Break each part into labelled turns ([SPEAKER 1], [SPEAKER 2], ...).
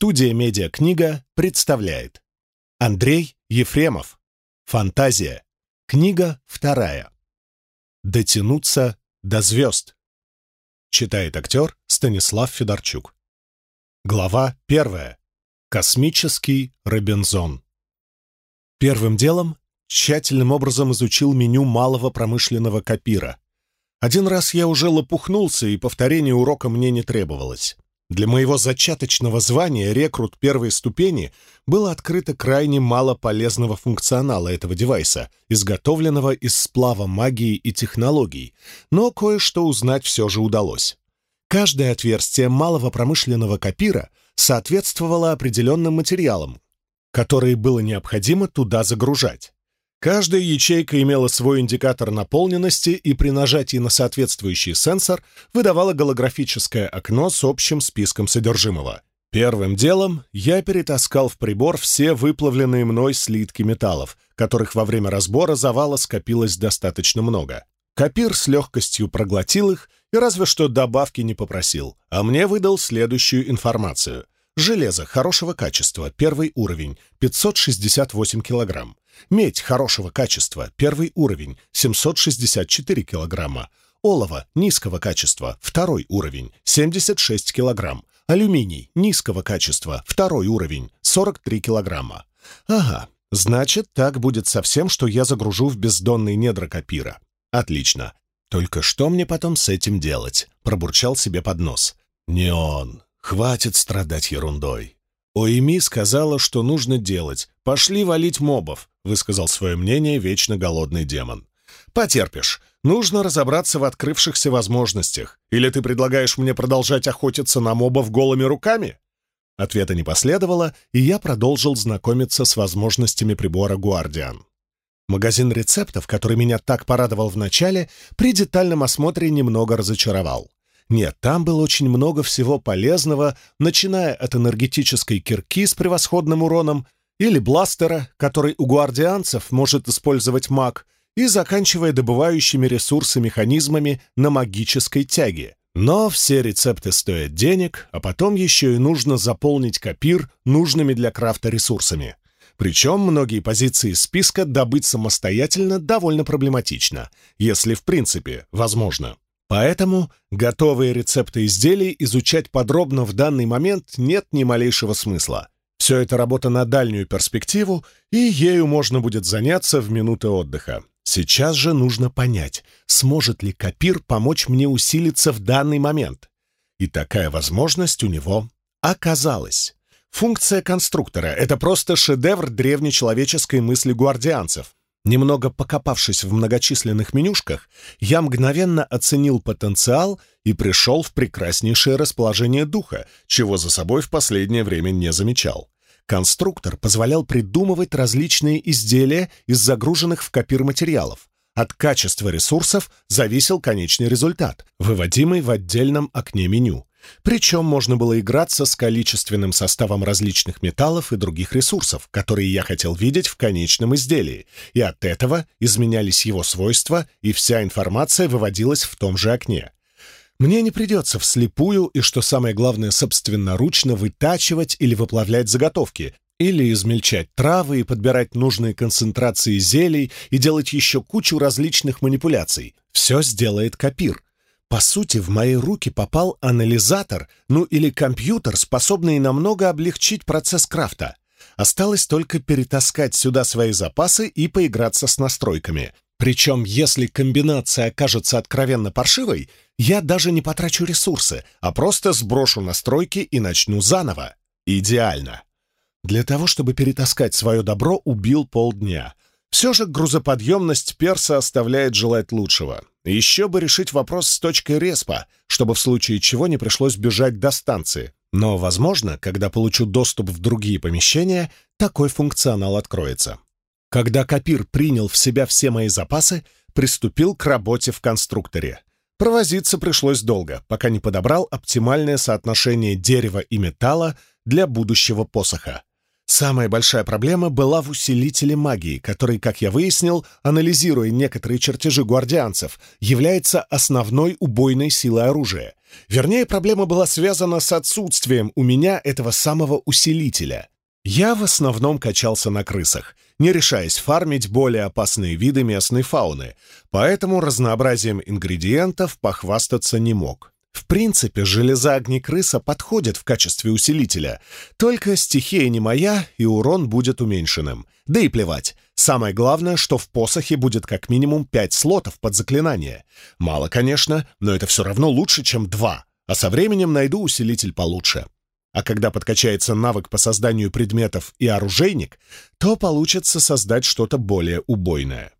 [SPEAKER 1] Студия «Медиакнига» представляет Андрей Ефремов «Фантазия». Книга вторая. «Дотянуться до звезд». Читает актер Станислав Федорчук. Глава первая. Космический Робинзон. Первым делом тщательным образом изучил меню малого промышленного копира. Один раз я уже лопухнулся, и повторение урока мне не требовалось. Для моего зачаточного звания рекрут первой ступени было открыто крайне мало полезного функционала этого девайса, изготовленного из сплава магии и технологий, но кое-что узнать все же удалось. Каждое отверстие малого промышленного копира соответствовало определенным материалам, которые было необходимо туда загружать. Каждая ячейка имела свой индикатор наполненности и при нажатии на соответствующий сенсор выдавала голографическое окно с общим списком содержимого. Первым делом я перетаскал в прибор все выплавленные мной слитки металлов, которых во время разбора завала скопилось достаточно много. Копир с легкостью проглотил их и разве что добавки не попросил, а мне выдал следующую информацию. Железо хорошего качества, первый уровень, 568 килограмм. Медь хорошего качества, первый уровень, 764 килограмма. Олово низкого качества, второй уровень, 76 килограмм. Алюминий низкого качества, второй уровень, 43 килограмма. Ага, значит, так будет со всем, что я загружу в бездонные недра копира. Отлично. Только что мне потом с этим делать? Пробурчал себе под нос. Не он. Хватит страдать ерундой. Оими сказала, что нужно делать. Пошли валить мобов высказал свое мнение вечно голодный демон. «Потерпишь. Нужно разобраться в открывшихся возможностях. Или ты предлагаешь мне продолжать охотиться на мобов голыми руками?» Ответа не последовало, и я продолжил знакомиться с возможностями прибора «Гуардиан». Магазин рецептов, который меня так порадовал в начале, при детальном осмотре немного разочаровал. Нет, там было очень много всего полезного, начиная от энергетической кирки с превосходным уроном или бластера, который у гвардианцев может использовать маг, и заканчивая добывающими ресурсы механизмами на магической тяге. Но все рецепты стоят денег, а потом еще и нужно заполнить копир нужными для крафта ресурсами. Причем многие позиции списка добыть самостоятельно довольно проблематично, если в принципе возможно. Поэтому готовые рецепты изделий изучать подробно в данный момент нет ни малейшего смысла. Все это работа на дальнюю перспективу, и ею можно будет заняться в минуты отдыха. Сейчас же нужно понять, сможет ли Копир помочь мне усилиться в данный момент. И такая возможность у него оказалась. Функция конструктора — это просто шедевр древнечеловеческой мысли гвардианцев. Немного покопавшись в многочисленных менюшках, я мгновенно оценил потенциал и пришел в прекраснейшее расположение духа, чего за собой в последнее время не замечал. Конструктор позволял придумывать различные изделия из загруженных в копир материалов. От качества ресурсов зависел конечный результат, выводимый в отдельном окне меню. Причем можно было играться с количественным составом различных металлов и других ресурсов, которые я хотел видеть в конечном изделии, и от этого изменялись его свойства, и вся информация выводилась в том же окне. Мне не придется вслепую и, что самое главное, собственноручно вытачивать или выплавлять заготовки, или измельчать травы и подбирать нужные концентрации зелий и делать еще кучу различных манипуляций. Все сделает копир. По сути, в мои руки попал анализатор, ну или компьютер, способный намного облегчить процесс крафта. Осталось только перетаскать сюда свои запасы и поиграться с настройками. Причем, если комбинация окажется откровенно паршивой, я даже не потрачу ресурсы, а просто сброшу настройки и начну заново. Идеально. Для того, чтобы перетаскать свое добро, убил полдня. Все же грузоподъемность перса оставляет желать лучшего. Еще бы решить вопрос с точкой респа, чтобы в случае чего не пришлось бежать до станции. Но, возможно, когда получу доступ в другие помещения, такой функционал откроется. Когда Копир принял в себя все мои запасы, приступил к работе в конструкторе. Провозиться пришлось долго, пока не подобрал оптимальное соотношение дерева и металла для будущего посоха. Самая большая проблема была в усилителе магии, который, как я выяснил, анализируя некоторые чертежи гвардианцев, является основной убойной силой оружия. Вернее, проблема была связана с отсутствием у меня этого самого усилителя. Я в основном качался на крысах, не решаясь фармить более опасные виды местной фауны, поэтому разнообразием ингредиентов похвастаться не мог. В принципе, железа огнекрыса подходит в качестве усилителя, только стихия не моя, и урон будет уменьшенным. Да и плевать. Самое главное, что в посохе будет как минимум пять слотов под заклинание. Мало, конечно, но это все равно лучше, чем два, а со временем найду усилитель получше. А когда подкачается навык по созданию предметов и оружейник, то получится создать что-то более убойное.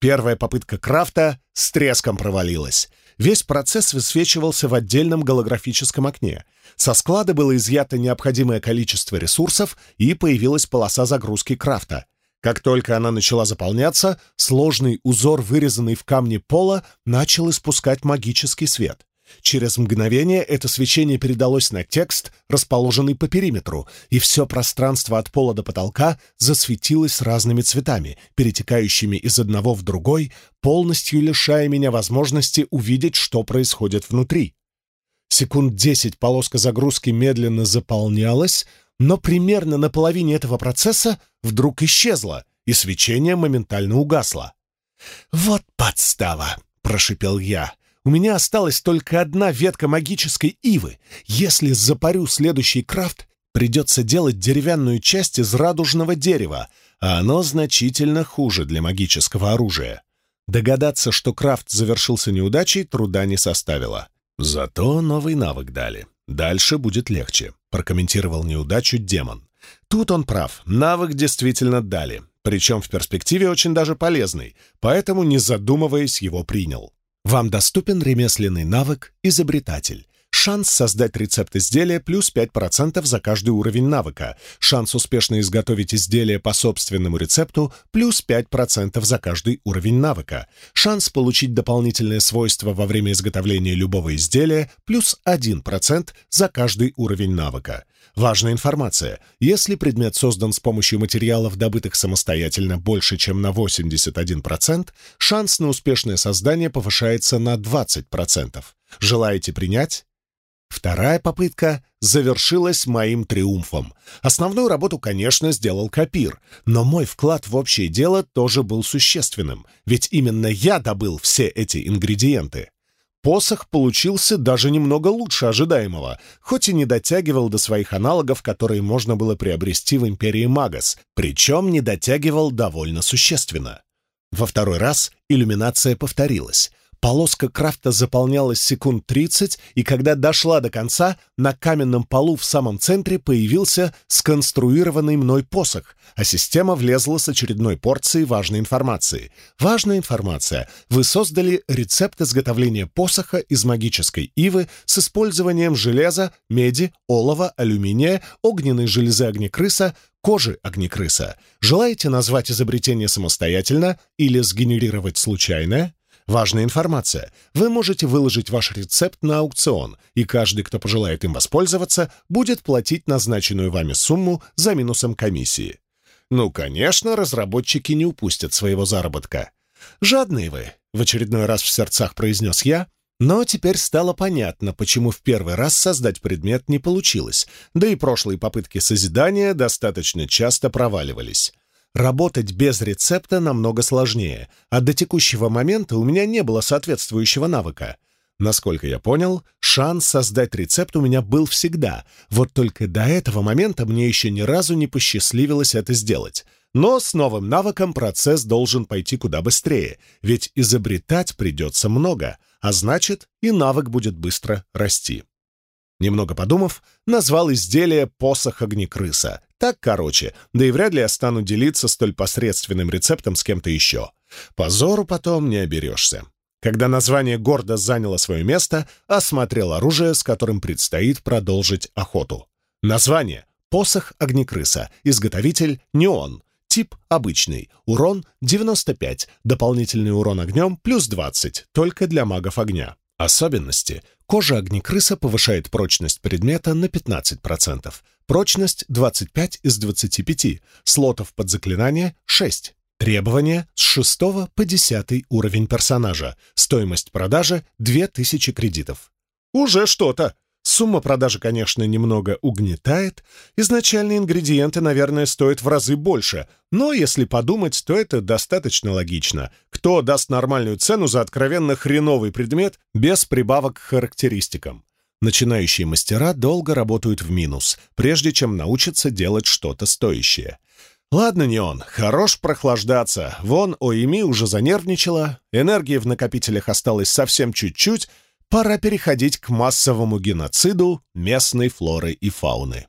[SPEAKER 1] Первая попытка крафта с треском провалилась. Весь процесс высвечивался в отдельном голографическом окне. Со склада было изъято необходимое количество ресурсов, и появилась полоса загрузки крафта. Как только она начала заполняться, сложный узор, вырезанный в камне пола, начал испускать магический свет. Через мгновение это свечение передалось на текст, расположенный по периметру, и все пространство от пола до потолка засветилось разными цветами, перетекающими из одного в другой, полностью лишая меня возможности увидеть, что происходит внутри. Секунд десять полоска загрузки медленно заполнялась, но примерно на половине этого процесса вдруг исчезла, и свечение моментально угасло. «Вот подстава!» — прошипел я. У меня осталась только одна ветка магической ивы. Если запарю следующий крафт, придется делать деревянную часть из радужного дерева, а оно значительно хуже для магического оружия. Догадаться, что крафт завершился неудачей, труда не составило. Зато новый навык дали. Дальше будет легче, прокомментировал неудачу демон. Тут он прав, навык действительно дали, причем в перспективе очень даже полезный, поэтому, не задумываясь, его принял. Вам доступен ремесленный навык «Изобретатель». Шанс создать рецепт изделия плюс 5% за каждый уровень навыка. Шанс успешно изготовить изделие по собственному рецепту плюс 5% за каждый уровень навыка. Шанс получить дополнительное свойство во время изготовления любого изделия плюс 1% за каждый уровень навыка. Важная информация. Если предмет создан с помощью материалов, добытых самостоятельно больше, чем на 81%, шанс на успешное создание повышается на 20%. Желаете принять? Вторая попытка завершилась моим триумфом. Основную работу, конечно, сделал Капир, но мой вклад в общее дело тоже был существенным, ведь именно я добыл все эти ингредиенты. Посох получился даже немного лучше ожидаемого, хоть и не дотягивал до своих аналогов, которые можно было приобрести в Империи Магас, причем не дотягивал довольно существенно. Во второй раз иллюминация повторилась, Полоска крафта заполнялась секунд 30, и когда дошла до конца, на каменном полу в самом центре появился сконструированный мной посох, а система влезла с очередной порцией важной информации. Важная информация. Вы создали рецепт изготовления посоха из магической ивы с использованием железа, меди, олова, алюминия, огненной железы огнекрыса, кожи огнекрыса. Желаете назвать изобретение самостоятельно или сгенерировать случайное? Важная информация. Вы можете выложить ваш рецепт на аукцион, и каждый, кто пожелает им воспользоваться, будет платить назначенную вами сумму за минусом комиссии. Ну, конечно, разработчики не упустят своего заработка. «Жадные вы», — в очередной раз в сердцах произнес я, но теперь стало понятно, почему в первый раз создать предмет не получилось, да и прошлые попытки созидания достаточно часто проваливались. Работать без рецепта намного сложнее, а до текущего момента у меня не было соответствующего навыка. Насколько я понял, шанс создать рецепт у меня был всегда, вот только до этого момента мне еще ни разу не посчастливилось это сделать. Но с новым навыком процесс должен пойти куда быстрее, ведь изобретать придется много, а значит и навык будет быстро расти. Немного подумав, назвал изделие «посох огнекрыса», так короче, да и вряд ли я стану делиться столь посредственным рецептом с кем-то еще. Позору потом не оберешься. Когда название гордо заняло свое место, осмотрел оружие, с которым предстоит продолжить охоту. Название — «Посох огнекрыса», изготовитель — «Неон», тип обычный, урон 95, дополнительный урон огнем плюс 20, только для магов огня. Особенности. Кожа огнекрыса повышает прочность предмета на 15%, прочность 25 из 25, слотов под заклинание 6. Требования с 6 по 10 уровень персонажа, стоимость продажи 2000 кредитов. Уже что-то. Сумма продажи, конечно, немного угнетает. Изначальные ингредиенты, наверное, стоят в разы больше. Но если подумать, то это достаточно логично. Кто даст нормальную цену за откровенно хреновый предмет без прибавок к характеристикам? Начинающие мастера долго работают в минус, прежде чем научатся делать что-то стоящее. Ладно, не он, хорош прохлаждаться. Вон Оими уже занервничала, энергии в накопителях осталось совсем чуть-чуть, пора переходить к массовому геноциду местной флоры и фауны.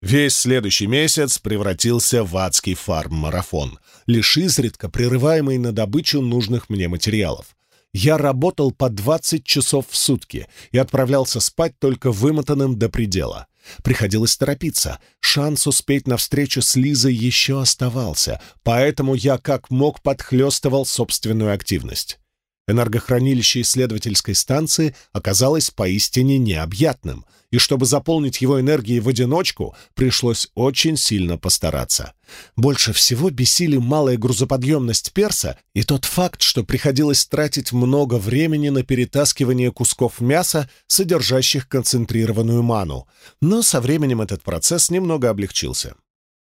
[SPEAKER 1] Весь следующий месяц превратился в адский фарм-марафон, лишь изредка прерываемый на добычу нужных мне материалов. Я работал по 20 часов в сутки и отправлялся спать только вымотанным до предела. Приходилось торопиться. Шанс успеть на встречу с Лизой еще оставался, поэтому я как мог подхлестывал собственную активность. Энергохранилище исследовательской станции оказалось поистине необъятным, и чтобы заполнить его энергией в одиночку, пришлось очень сильно постараться. Больше всего бесили малая грузоподъемность перса и тот факт, что приходилось тратить много времени на перетаскивание кусков мяса, содержащих концентрированную ману. Но со временем этот процесс немного облегчился.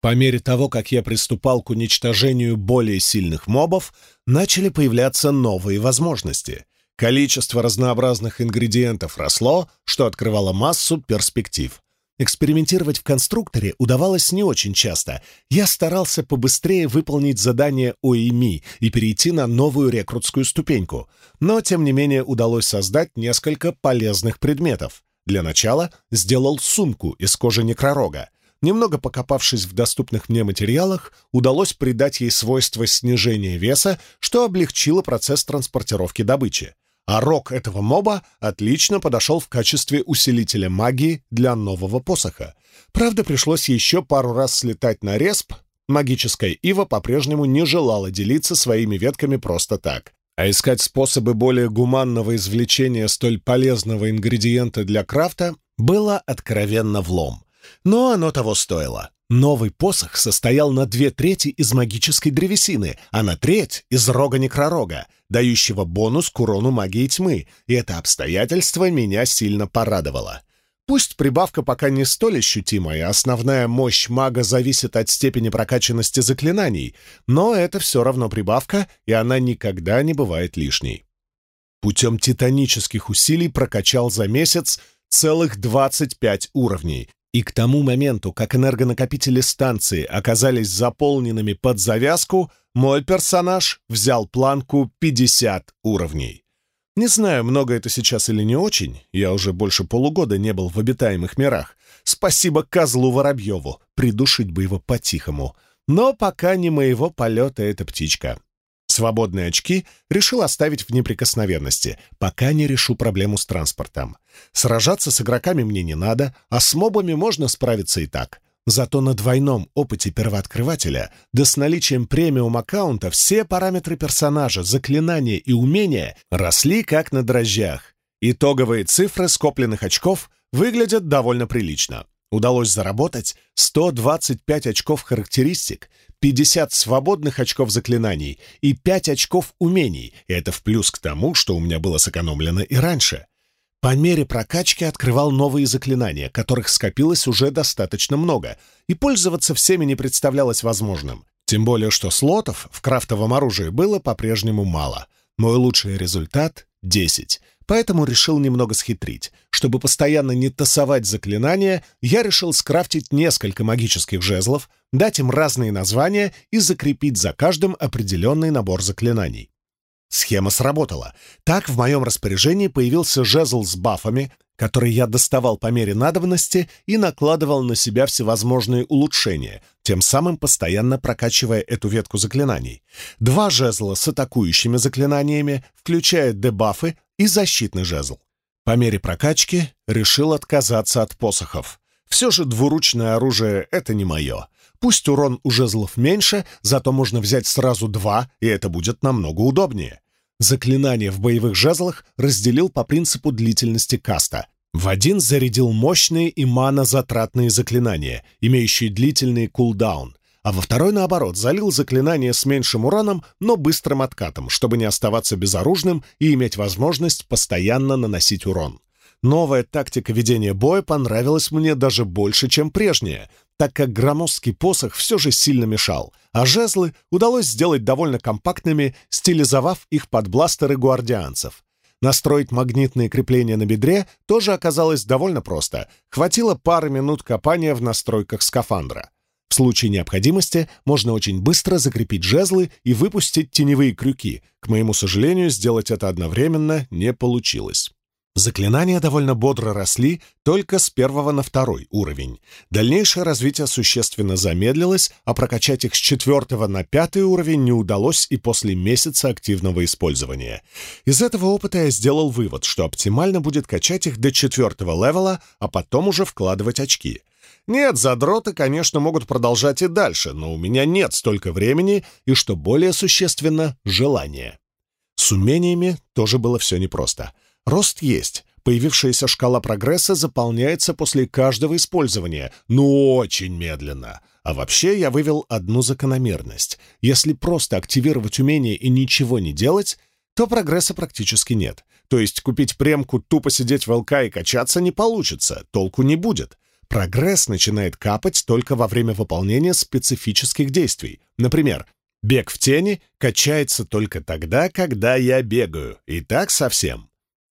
[SPEAKER 1] По мере того, как я приступал к уничтожению более сильных мобов, начали появляться новые возможности. Количество разнообразных ингредиентов росло, что открывало массу перспектив. Экспериментировать в конструкторе удавалось не очень часто. Я старался побыстрее выполнить задание ОИМИ и перейти на новую рекрутскую ступеньку. Но, тем не менее, удалось создать несколько полезных предметов. Для начала сделал сумку из кожи некророга. Немного покопавшись в доступных мне материалах, удалось придать ей свойство снижения веса, что облегчило процесс транспортировки добычи. А рог этого моба отлично подошел в качестве усилителя магии для нового посоха. Правда, пришлось еще пару раз слетать на респ. Магическая ива по-прежнему не желала делиться своими ветками просто так. А искать способы более гуманного извлечения столь полезного ингредиента для крафта было откровенно влом. Но оно того стоило. Новый посох состоял на две трети из магической древесины, а на треть — из рога некророга, дающего бонус к урону магии тьмы, и это обстоятельство меня сильно порадовало. Пусть прибавка пока не столь ощутимая, основная мощь мага зависит от степени прокачанности заклинаний, но это все равно прибавка, и она никогда не бывает лишней. Путем титанических усилий прокачал за месяц целых 25 уровней, и к тому моменту, как энергонакопители станции оказались заполненными под завязку, мой персонаж взял планку 50 уровней. Не знаю, много это сейчас или не очень, я уже больше полугода не был в обитаемых мирах. Спасибо козлу Воробьеву, придушить бы его по-тихому. Но пока не моего полета эта птичка. Свободные очки решил оставить в неприкосновенности, пока не решу проблему с транспортом. Сражаться с игроками мне не надо, а с мобами можно справиться и так. Зато на двойном опыте первооткрывателя, да с наличием премиум-аккаунта, все параметры персонажа, заклинания и умения росли как на дрожжах. Итоговые цифры скопленных очков выглядят довольно прилично. Удалось заработать 125 очков характеристик, 50 свободных очков заклинаний и 5 очков умений, и это в плюс к тому, что у меня было сэкономлено и раньше. По мере прокачки открывал новые заклинания, которых скопилось уже достаточно много, и пользоваться всеми не представлялось возможным. Тем более, что слотов в крафтовом оружии было по-прежнему мало. Мой лучший результат — 10. Поэтому решил немного схитрить. Чтобы постоянно не тасовать заклинания, я решил скрафтить несколько магических жезлов, дать им разные названия и закрепить за каждым определенный набор заклинаний. Схема сработала. Так в моем распоряжении появился жезл с бафами, который я доставал по мере надобности и накладывал на себя всевозможные улучшения, тем самым постоянно прокачивая эту ветку заклинаний. Два жезла с атакующими заклинаниями, включая дебафы, и защитный жезл. По мере прокачки решил отказаться от посохов. Все же двуручное оружие — это не мое. Пусть урон у жезлов меньше, зато можно взять сразу два, и это будет намного удобнее. Заклинание в боевых жезлах разделил по принципу длительности каста. В один зарядил мощные и мана-затратные заклинания, имеющие длительный кулдаун а во второй, наоборот, залил заклинание с меньшим уроном, но быстрым откатом, чтобы не оставаться безоружным и иметь возможность постоянно наносить урон. Новая тактика ведения боя понравилась мне даже больше, чем прежняя, так как громоздкий посох все же сильно мешал, а жезлы удалось сделать довольно компактными, стилизовав их под бластеры гуардианцев. Настроить магнитные крепления на бедре тоже оказалось довольно просто. Хватило пары минут копания в настройках скафандра. В случае необходимости можно очень быстро закрепить жезлы и выпустить теневые крюки. К моему сожалению, сделать это одновременно не получилось. Заклинания довольно бодро росли только с первого на второй уровень. Дальнейшее развитие существенно замедлилось, а прокачать их с четвертого на пятый уровень не удалось и после месяца активного использования. Из этого опыта я сделал вывод, что оптимально будет качать их до четвертого левела, а потом уже вкладывать очки. Нет, задроты, конечно, могут продолжать и дальше, но у меня нет столько времени и, что более существенно, желания. С умениями тоже было все непросто — Рост есть. Появившаяся шкала прогресса заполняется после каждого использования, но очень медленно. А вообще я вывел одну закономерность. Если просто активировать умение и ничего не делать, то прогресса практически нет. То есть купить премку, тупо сидеть в ЛК и качаться не получится, толку не будет. Прогресс начинает капать только во время выполнения специфических действий. Например, бег в тени качается только тогда, когда я бегаю, и так совсем.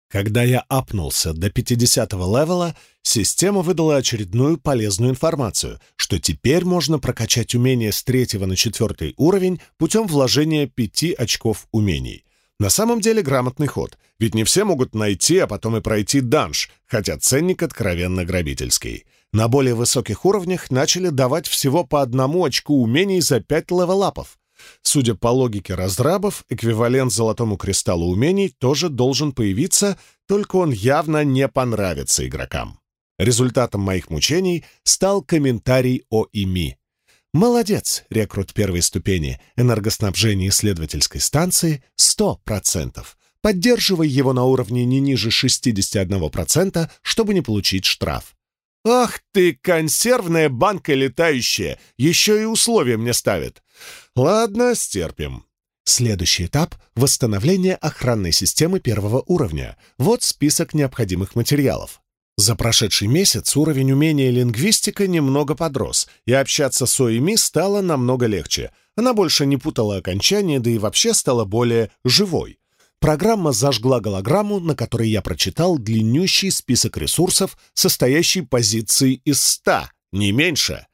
[SPEAKER 1] Когда я апнулся до 50-го левела, система выдала очередную полезную информацию, что теперь можно прокачать умение с третьего на четвертый уровень путем вложения пяти очков умений. На самом деле грамотный ход, ведь не все могут найти, а потом и пройти данж, хотя ценник откровенно грабительский. На более высоких уровнях начали давать всего по одному очку умений за пять левелапов, Судя по логике разрабов, эквивалент золотому кристаллу умений тоже должен появиться, только он явно не понравится игрокам. Результатом моих мучений стал комментарий о ИМИ. «Молодец, рекрут первой ступени, энергоснабжения исследовательской станции 100%. Поддерживай его на уровне не ниже 61%, чтобы не получить штраф. «Ах ты, консервная банка летающая! Еще и условия мне ставят!» «Ладно, стерпим». Следующий этап — восстановление охранной системы первого уровня. Вот список необходимых материалов. За прошедший месяц уровень умения лингвистика немного подрос, и общаться с ОИМИ стало намного легче. Она больше не путала окончания, да и вообще стала более живой. Программа зажгла голограмму, на которой я прочитал длиннющий список ресурсов, состоящий позиций из ста, не меньше.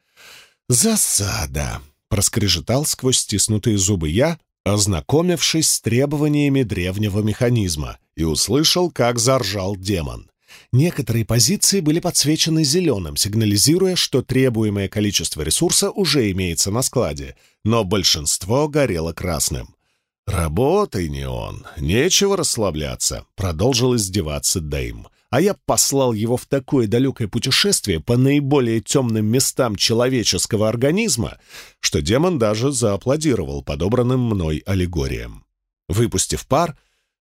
[SPEAKER 1] «Засада!» — проскрежетал сквозь стиснутые зубы я, ознакомившись с требованиями древнего механизма, и услышал, как заржал демон. Некоторые позиции были подсвечены зеленым, сигнализируя, что требуемое количество ресурса уже имеется на складе, но большинство горело красным. «Работай, не он, нечего расслабляться», — продолжил издеваться Дэйм. А я послал его в такое далекое путешествие по наиболее темным местам человеческого организма, что демон даже зааплодировал подобранным мной аллегориям. Выпустив пар,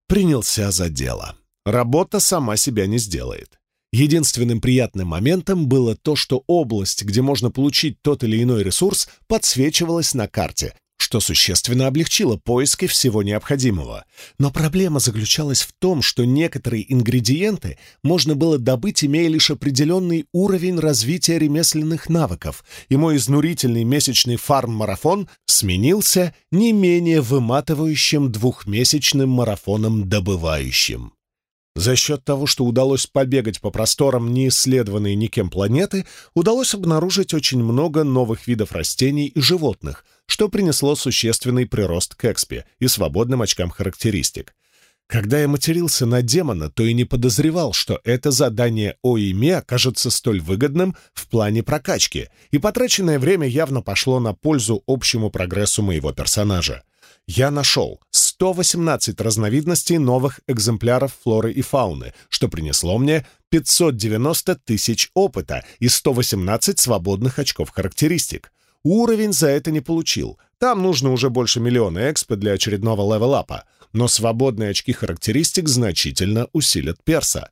[SPEAKER 1] принялся за дело. Работа сама себя не сделает. Единственным приятным моментом было то, что область, где можно получить тот или иной ресурс, подсвечивалась на карте, что существенно облегчило поиски всего необходимого. Но проблема заключалась в том, что некоторые ингредиенты можно было добыть, имея лишь определенный уровень развития ремесленных навыков, и мой изнурительный месячный фарм-марафон сменился не менее выматывающим двухмесячным марафоном добывающим. За счет того, что удалось побегать по просторам неисследованной никем планеты, удалось обнаружить очень много новых видов растений и животных, что принесло существенный прирост к экспе и свободным очкам характеристик. Когда я матерился на демона, то и не подозревал, что это задание ОИМЕ окажется столь выгодным в плане прокачки, и потраченное время явно пошло на пользу общему прогрессу моего персонажа. Я нашел 118 разновидностей новых экземпляров флоры и фауны, что принесло мне 590 тысяч опыта и 118 свободных очков характеристик. Уровень за это не получил. Там нужно уже больше миллиона экспа для очередного левелапа, но свободные очки характеристик значительно усилят перса.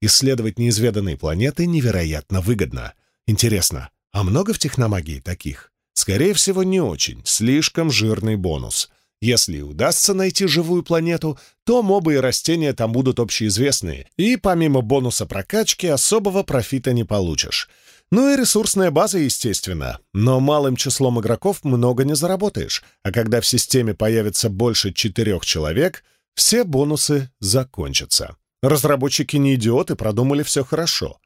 [SPEAKER 1] Исследовать неизведанные планеты невероятно выгодно. Интересно, а много в техномагии таких? Скорее всего, не очень. Слишком жирный бонус. Если удастся найти живую планету, то мобы и растения там будут общеизвестные, и помимо бонуса прокачки особого профита не получишь. Ну и ресурсная база, естественно, но малым числом игроков много не заработаешь, а когда в системе появится больше четырех человек, все бонусы закончатся. Разработчики не идиоты, продумали все хорошо.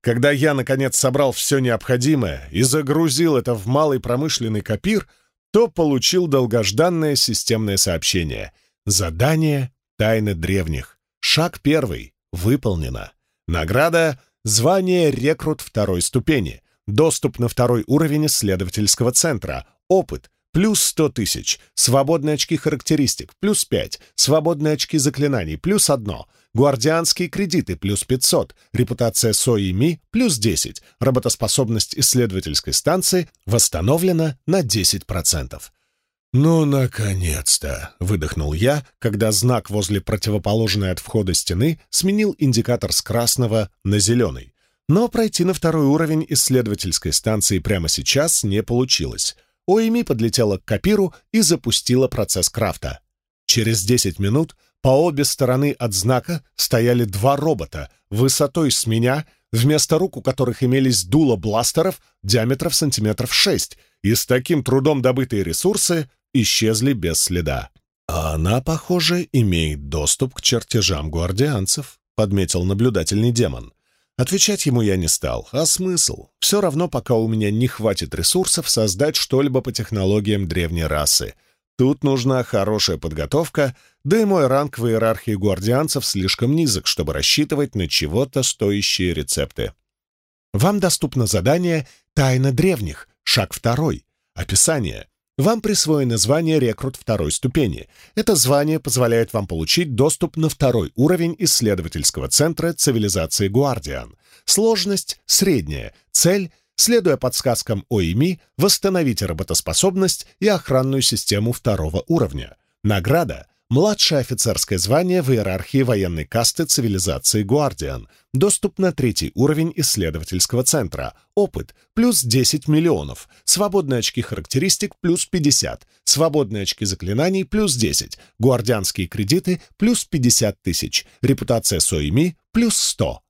[SPEAKER 1] Когда я, наконец, собрал все необходимое и загрузил это в малый промышленный копир, то получил долгожданное системное сообщение. Задание «Тайны древних». Шаг первый. Выполнено. Награда Звание «Рекрут» второй ступени. Доступ на второй уровень исследовательского центра. Опыт — плюс 100 тысяч. Свободные очки характеристик — плюс 5. Свободные очки заклинаний — плюс 1. Гвардианские кредиты — плюс 500. Репутация СОИ-МИ — плюс 10. Работоспособность исследовательской станции восстановлена на 10%. «Ну, наконец-то!» — выдохнул я, когда знак возле противоположной от входа стены сменил индикатор с красного на зеленый. Но пройти на второй уровень исследовательской станции прямо сейчас не получилось. ОИМИ подлетела к копиру и запустила процесс крафта. Через 10 минут по обе стороны от знака стояли два робота высотой с меня, вместо рук у которых имелись дула бластеров диаметров сантиметров 6, и с таким трудом добытые ресурсы исчезли без следа. «А она, похоже, имеет доступ к чертежам гвардианцев», — подметил наблюдательный демон. Отвечать ему я не стал. А смысл? Все равно, пока у меня не хватит ресурсов создать что-либо по технологиям древней расы. Тут нужна хорошая подготовка, да и мой ранг в иерархии гвардианцев слишком низок, чтобы рассчитывать на чего-то стоящие рецепты. Вам доступно задание «Тайна древних», шаг второй. Описание. Вам присвоено звание «Рекрут» второй ступени. Это звание позволяет вам получить доступ на второй уровень исследовательского центра цивилизации Гуардиан. Сложность средняя. Цель — следуя подсказкам ОИМИ, восстановить работоспособность и охранную систему второго уровня. Награда — Младшее офицерское звание в иерархии военной касты цивилизации Гуардиан. Доступ на третий уровень исследовательского центра. Опыт – плюс 10 миллионов. Свободные очки характеристик – плюс 50. Свободные очки заклинаний – плюс 10. Гуардианские кредиты – плюс 50 тысяч. Репутация Соими – плюс 100.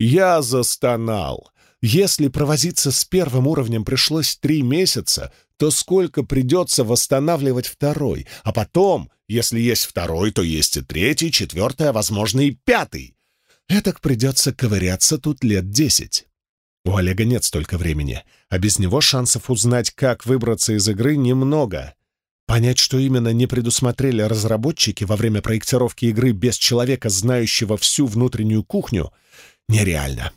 [SPEAKER 1] Я застонал. Если провозиться с первым уровнем пришлось три месяца, то сколько придется восстанавливать второй, а потом, если есть второй, то есть и третий, четвертый, а возможно и пятый. Этак придется ковыряться тут лет десять. У Олега нет столько времени, а без него шансов узнать, как выбраться из игры, немного. Понять, что именно не предусмотрели разработчики во время проектировки игры без человека, знающего всю внутреннюю кухню, нереально.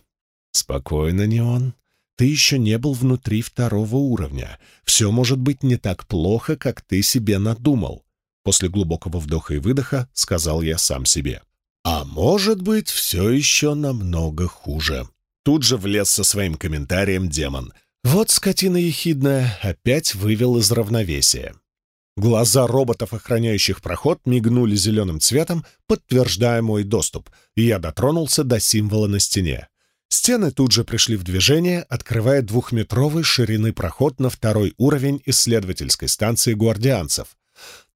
[SPEAKER 1] Спокойно, не. Ты еще не был внутри второго уровня. Все может быть не так плохо, как ты себе надумал. После глубокого вдоха и выдоха сказал я сам себе. А может быть, все еще намного хуже. Тут же влез со своим комментарием демон. Вот скотина ехидная опять вывел из равновесия. Глаза роботов, охраняющих проход, мигнули зеленым цветом, подтверждая мой доступ, и я дотронулся до символа на стене. Стены тут же пришли в движение, открывая двухметровый ширины проход на второй уровень исследовательской станции гвардианцев.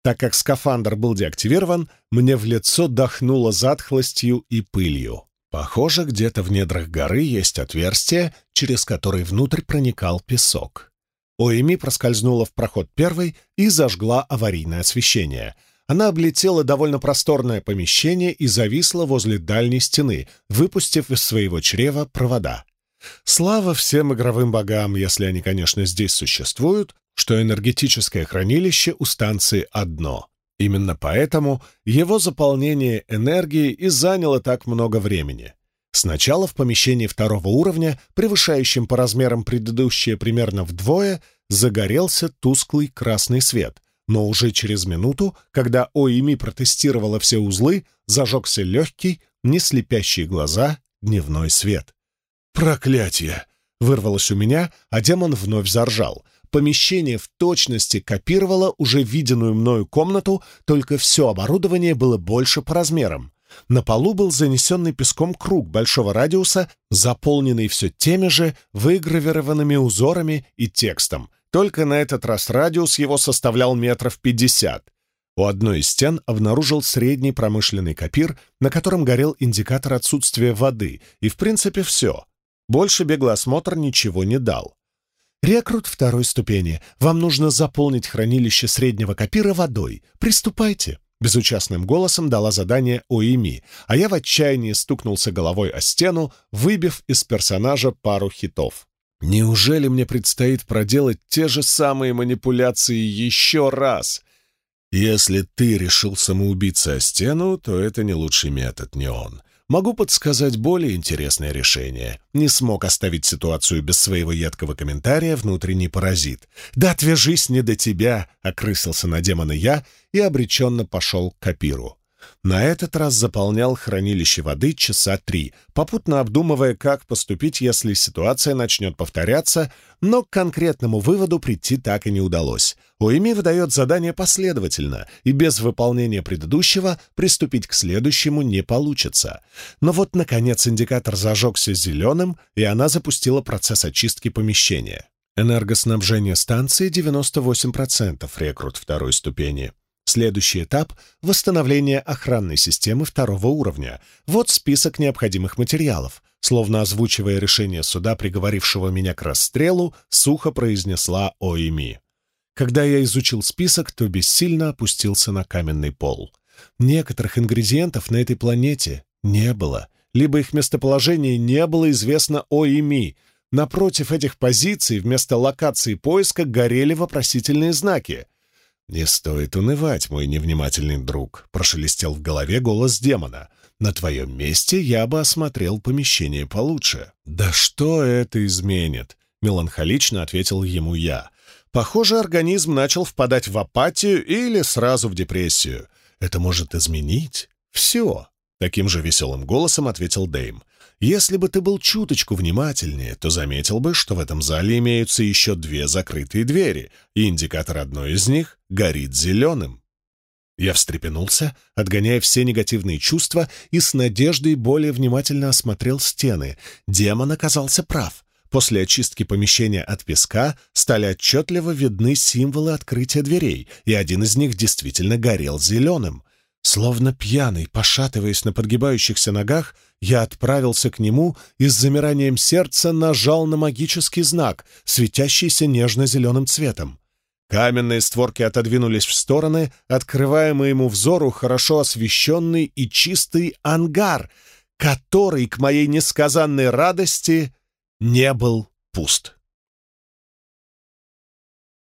[SPEAKER 1] Так как скафандр был деактивирован, мне в лицо дохнуло затхлостью и пылью. Похоже, где-то в недрах горы есть отверстие, через которое внутрь проникал песок. Оэми проскользнула в проход первой и зажгла аварийное освещение — она облетела довольно просторное помещение и зависла возле дальней стены, выпустив из своего чрева провода. Слава всем игровым богам, если они, конечно, здесь существуют, что энергетическое хранилище у станции одно. Именно поэтому его заполнение энергии и заняло так много времени. Сначала в помещении второго уровня, превышающем по размерам предыдущее примерно вдвое, загорелся тусклый красный свет, но уже через минуту, когда ОИМИ протестировала все узлы, зажегся легкий, не слепящий глаза, дневной свет. «Проклятие!» — вырвалось у меня, а демон вновь заржал. Помещение в точности копировало уже виденную мною комнату, только все оборудование было больше по размерам. На полу был занесенный песком круг большого радиуса, заполненный все теми же выгравированными узорами и текстом, только на этот раз радиус его составлял метров пятьдесят. У одной из стен обнаружил средний промышленный копир, на котором горел индикатор отсутствия воды, и, в принципе, все. Больше беглый осмотр ничего не дал. «Рекрут второй ступени. Вам нужно заполнить хранилище среднего копира водой. Приступайте!» Безучастным голосом дала задание Оими, а я в отчаянии стукнулся головой о стену, выбив из персонажа пару хитов. Неужели мне предстоит проделать те же самые манипуляции еще раз? Если ты решил самоубиться о стену, то это не лучший метод, не он. Могу подсказать более интересное решение. Не смог оставить ситуацию без своего едкого комментария внутренний паразит. «Да отвяжись не до тебя!» — окрысился на демона я и обреченно пошел к Капиру. На этот раз заполнял хранилище воды часа три, попутно обдумывая, как поступить, если ситуация начнет повторяться, но к конкретному выводу прийти так и не удалось. ОИМИ выдает задание последовательно, и без выполнения предыдущего приступить к следующему не получится. Но вот, наконец, индикатор зажегся зеленым, и она запустила процесс очистки помещения. Энергоснабжение станции 98%, рекрут второй ступени. Следующий этап — восстановление охранной системы второго уровня. Вот список необходимых материалов. Словно озвучивая решение суда, приговорившего меня к расстрелу, сухо произнесла Оими. Когда я изучил список, то бессильно опустился на каменный пол. Некоторых ингредиентов на этой планете не было, либо их местоположение не было известно Оими. Напротив этих позиций вместо локации поиска горели вопросительные знаки — «Не стоит унывать, мой невнимательный друг», — прошелестел в голове голос демона. «На твоем месте я бы осмотрел помещение получше». «Да что это изменит?» — меланхолично ответил ему я. «Похоже, организм начал впадать в апатию или сразу в депрессию. Это может изменить все», — таким же веселым голосом ответил Дэйм. Если бы ты был чуточку внимательнее, то заметил бы, что в этом зале имеются еще две закрытые двери, и индикатор одной из них горит зеленым. Я встрепенулся, отгоняя все негативные чувства, и с надеждой более внимательно осмотрел стены. Демон оказался прав. После очистки помещения от песка стали отчетливо видны символы открытия дверей, и один из них действительно горел зеленым. Словно пьяный, пошатываясь на подгибающихся ногах, я отправился к нему и с замиранием сердца нажал на магический знак, светящийся нежно-зеленым цветом. Каменные створки отодвинулись в стороны, открывая моему взору хорошо освещенный и чистый ангар, который, к моей несказанной радости, не был пуст.